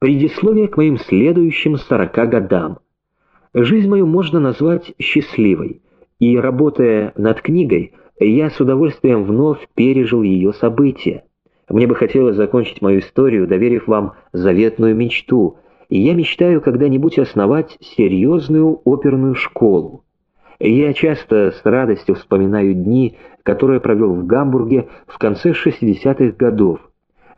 Предисловие к моим следующим сорока годам. Жизнь мою можно назвать счастливой, и, работая над книгой, я с удовольствием вновь пережил ее события. Мне бы хотелось закончить мою историю, доверив вам заветную мечту, и я мечтаю когда-нибудь основать серьезную оперную школу. Я часто с радостью вспоминаю дни, которые провел в Гамбурге в конце 60-х годов.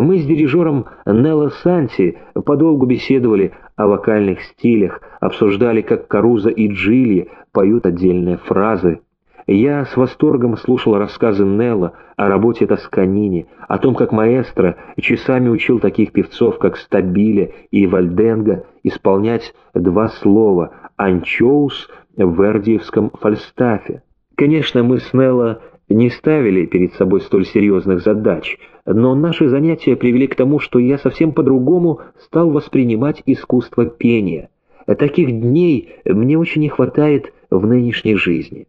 Мы с дирижером Нелло Санти подолгу беседовали о вокальных стилях, обсуждали, как Каруза и Джилли поют отдельные фразы. Я с восторгом слушал рассказы Нелла о работе Тосканини, о том, как маэстро часами учил таких певцов, как Стабиле и Вальденго, исполнять два слова «анчоус» в вердиевском фальстафе. Конечно, мы с Нелло не ставили перед собой столь серьезных задач, но наши занятия привели к тому, что я совсем по-другому стал воспринимать искусство пения. Таких дней мне очень не хватает в нынешней жизни.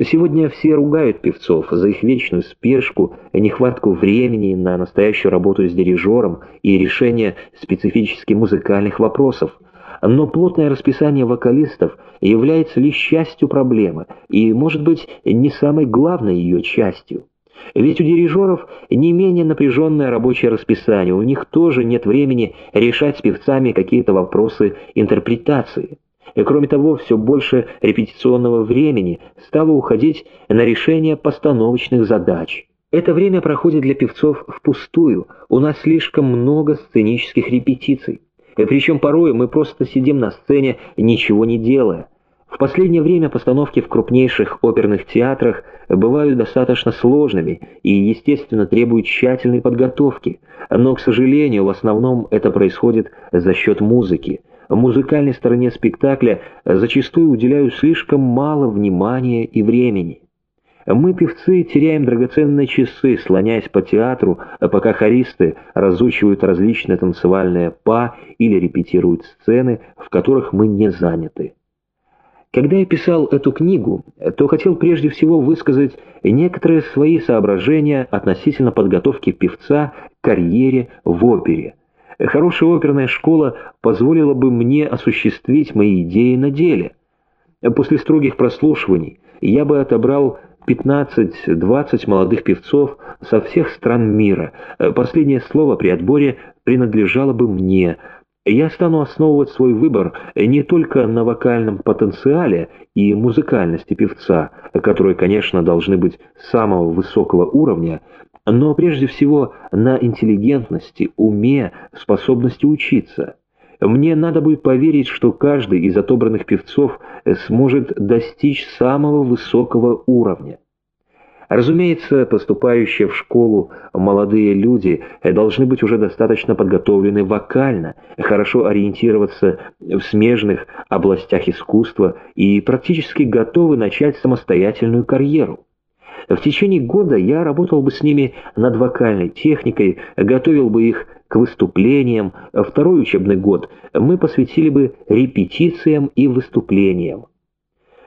Сегодня все ругают певцов за их вечную спешку, нехватку времени на настоящую работу с дирижером и решение специфически музыкальных вопросов – но плотное расписание вокалистов является лишь частью проблемы и, может быть, не самой главной ее частью. Ведь у дирижеров не менее напряженное рабочее расписание, у них тоже нет времени решать с певцами какие-то вопросы интерпретации. И кроме того, все больше репетиционного времени стало уходить на решение постановочных задач. Это время проходит для певцов впустую, у нас слишком много сценических репетиций. И причем порой мы просто сидим на сцене, ничего не делая. В последнее время постановки в крупнейших оперных театрах бывают достаточно сложными и, естественно, требуют тщательной подготовки, но, к сожалению, в основном это происходит за счет музыки. Музыкальной стороне спектакля зачастую уделяю слишком мало внимания и времени. Мы, певцы, теряем драгоценные часы, слоняясь по театру, пока хористы разучивают различные танцевальные па или репетируют сцены, в которых мы не заняты. Когда я писал эту книгу, то хотел прежде всего высказать некоторые свои соображения относительно подготовки певца к карьере в опере. Хорошая оперная школа позволила бы мне осуществить мои идеи на деле. После строгих прослушиваний я бы отобрал 15-20 молодых певцов со всех стран мира. Э, последнее слово при отборе принадлежало бы мне. Я стану основывать свой выбор не только на вокальном потенциале и музыкальности певца, которые, конечно, должны быть самого высокого уровня, но прежде всего на интеллигентности, уме, способности учиться. Мне надо будет поверить, что каждый из отобранных певцов сможет достичь самого высокого уровня. Разумеется, поступающие в школу молодые люди должны быть уже достаточно подготовлены вокально, хорошо ориентироваться в смежных областях искусства и практически готовы начать самостоятельную карьеру. В течение года я работал бы с ними над вокальной техникой, готовил бы их к выступлениям. Второй учебный год мы посвятили бы репетициям и выступлениям.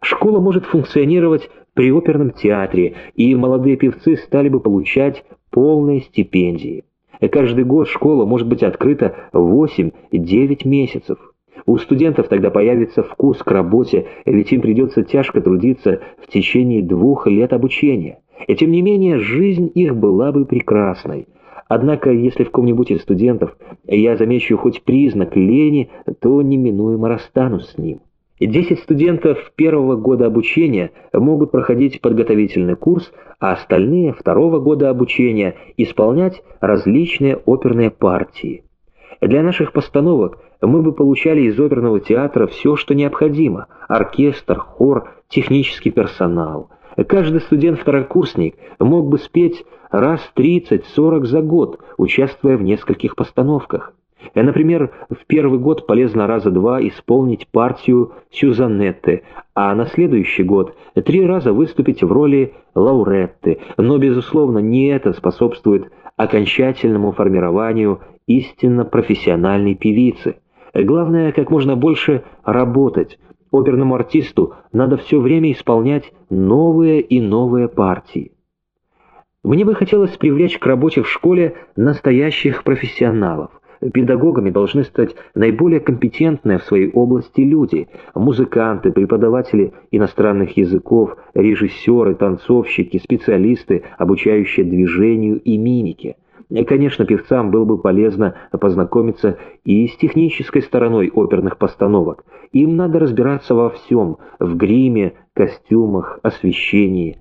Школа может функционировать при оперном театре, и молодые певцы стали бы получать полные стипендии. Каждый год школа может быть открыта 8-9 месяцев. У студентов тогда появится вкус к работе, ведь им придется тяжко трудиться в течение двух лет обучения. И тем не менее, жизнь их была бы прекрасной. Однако, если в ком-нибудь из студентов я замечу хоть признак лени, то неминуемо расстанусь с ним. Десять студентов первого года обучения могут проходить подготовительный курс, а остальные второго года обучения исполнять различные оперные партии. Для наших постановок мы бы получали из оперного театра все, что необходимо – оркестр, хор, технический персонал. Каждый студент-второкурсник мог бы спеть раз 30-40 за год, участвуя в нескольких постановках. Например, в первый год полезно раза два исполнить партию Сюзанетты, а на следующий год три раза выступить в роли Лауретты, но, безусловно, не это способствует окончательному формированию истинно профессиональной певицы. Главное, как можно больше работать. Оперному артисту надо все время исполнять новые и новые партии. Мне бы хотелось привлечь к работе в школе настоящих профессионалов, педагогами должны стать наиболее компетентные в своей области люди – музыканты, преподаватели иностранных языков, режиссеры, танцовщики, специалисты, обучающие движению и мимике. Конечно, певцам было бы полезно познакомиться и с технической стороной оперных постановок. Им надо разбираться во всем – в гриме, костюмах, освещении.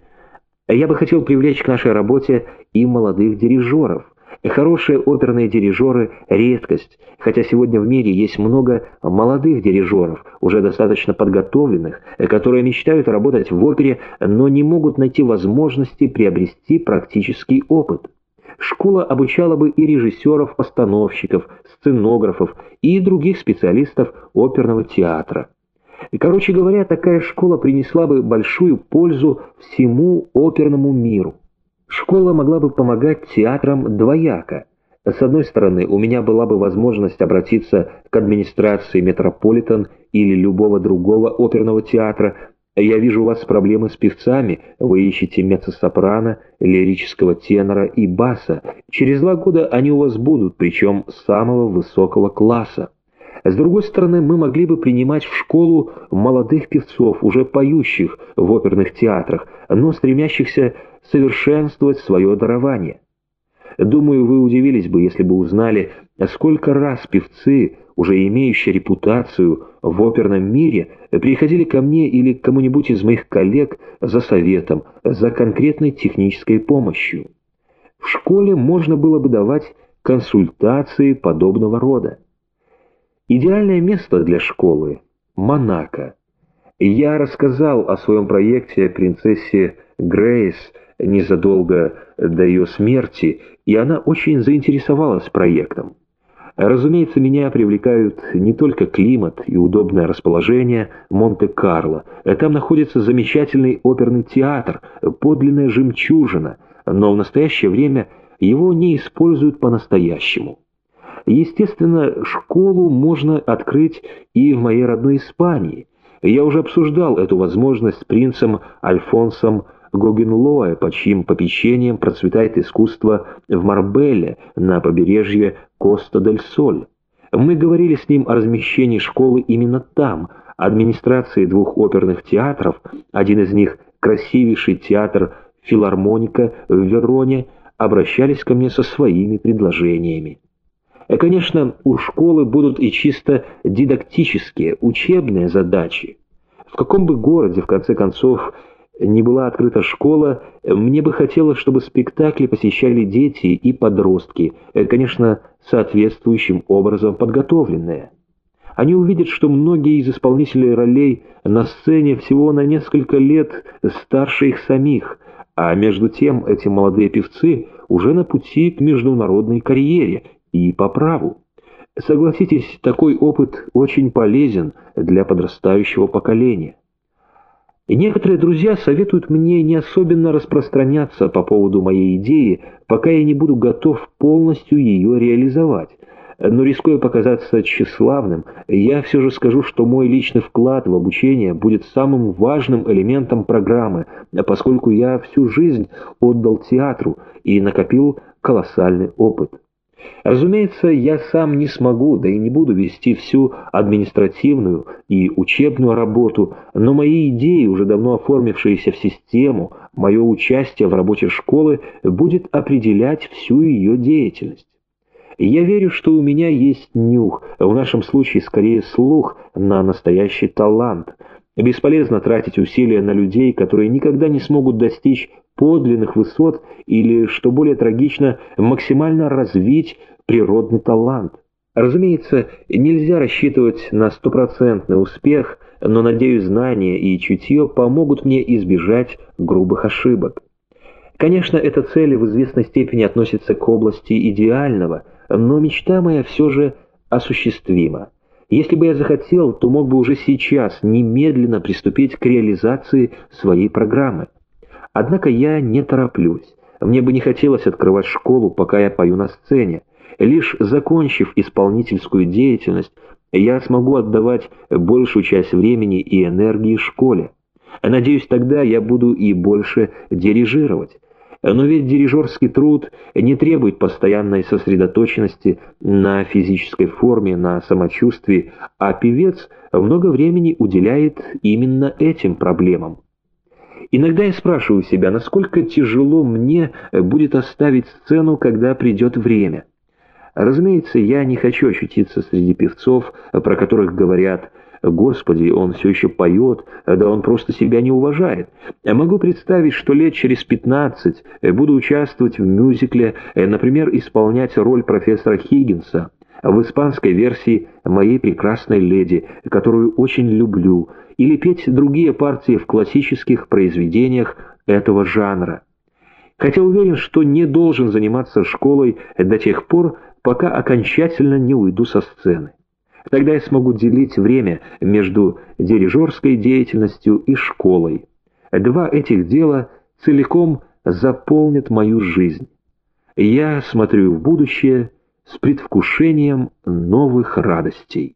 Я бы хотел привлечь к нашей работе и молодых дирижеров. Хорошие оперные дирижеры – редкость, хотя сегодня в мире есть много молодых дирижеров, уже достаточно подготовленных, которые мечтают работать в опере, но не могут найти возможности приобрести практический опыт школа обучала бы и режиссеров, постановщиков, сценографов и других специалистов оперного театра. Короче говоря, такая школа принесла бы большую пользу всему оперному миру. Школа могла бы помогать театрам двояко. С одной стороны, у меня была бы возможность обратиться к администрации Метрополитен или любого другого оперного театра я вижу у вас проблемы с певцами, вы ищете меццо-сопрано, лирического тенора и баса. Через два года они у вас будут, причем самого высокого класса. С другой стороны, мы могли бы принимать в школу молодых певцов, уже поющих в оперных театрах, но стремящихся совершенствовать свое дарование. Думаю, вы удивились бы, если бы узнали, сколько раз певцы уже имеющие репутацию в оперном мире, приходили ко мне или к кому-нибудь из моих коллег за советом, за конкретной технической помощью. В школе можно было бы давать консультации подобного рода. Идеальное место для школы – Монако. Я рассказал о своем проекте принцессе Грейс незадолго до ее смерти, и она очень заинтересовалась проектом. Разумеется, меня привлекают не только климат и удобное расположение Монте-Карло. Там находится замечательный оперный театр, подлинная жемчужина, но в настоящее время его не используют по-настоящему. Естественно, школу можно открыть и в моей родной Испании. Я уже обсуждал эту возможность с принцем Альфонсом Гогенлоя, под чьим попечением процветает искусство в Марбеле на побережье Коста-дель-Соль. Мы говорили с ним о размещении школы именно там, администрации двух оперных театров, один из них красивейший театр «Филармоника» в Вероне, обращались ко мне со своими предложениями. Конечно, у школы будут и чисто дидактические, учебные задачи. В каком бы городе, в конце концов, не была открыта школа, мне бы хотелось, чтобы спектакли посещали дети и подростки, э, конечно, соответствующим образом подготовленные. Они увидят, что многие из исполнителей ролей на сцене всего на несколько лет старше их самих, а между тем эти молодые певцы уже на пути к международной карьере и по праву. Согласитесь, такой опыт очень полезен для подрастающего поколения. И некоторые друзья советуют мне не особенно распространяться по поводу моей идеи, пока я не буду готов полностью ее реализовать. Но рискуя показаться тщеславным, я все же скажу, что мой личный вклад в обучение будет самым важным элементом программы, поскольку я всю жизнь отдал театру и накопил колоссальный опыт. Разумеется, я сам не смогу, да и не буду вести всю административную и учебную работу, но мои идеи, уже давно оформившиеся в систему, мое участие в работе школы будет определять всю ее деятельность. Я верю, что у меня есть нюх, в нашем случае скорее слух на настоящий талант. Бесполезно тратить усилия на людей, которые никогда не смогут достичь подлинных высот или, что более трагично, максимально развить природный талант. Разумеется, нельзя рассчитывать на стопроцентный успех, но, надеюсь, знания и чутье помогут мне избежать грубых ошибок. Конечно, эта цель в известной степени относится к области идеального, но мечта моя все же осуществима. Если бы я захотел, то мог бы уже сейчас немедленно приступить к реализации своей программы. Однако я не тороплюсь. Мне бы не хотелось открывать школу, пока я пою на сцене. Лишь закончив исполнительскую деятельность, я смогу отдавать большую часть времени и энергии школе. Надеюсь, тогда я буду и больше дирижировать. Но ведь дирижерский труд не требует постоянной сосредоточенности на физической форме, на самочувствии, а певец много времени уделяет именно этим проблемам. Иногда я спрашиваю себя, насколько тяжело мне будет оставить сцену, когда придет время. Разумеется, я не хочу очутиться среди певцов, про которых говорят Господи, он все еще поет, да он просто себя не уважает. Я могу представить, что лет через пятнадцать буду участвовать в мюзикле, например, исполнять роль профессора Хиггинса в испанской версии «Моей прекрасной леди», которую очень люблю, или петь другие партии в классических произведениях этого жанра. Хотя уверен, что не должен заниматься школой до тех пор, пока окончательно не уйду со сцены. Тогда я смогу делить время между дирижерской деятельностью и школой. Два этих дела целиком заполнят мою жизнь. Я смотрю в будущее с предвкушением новых радостей.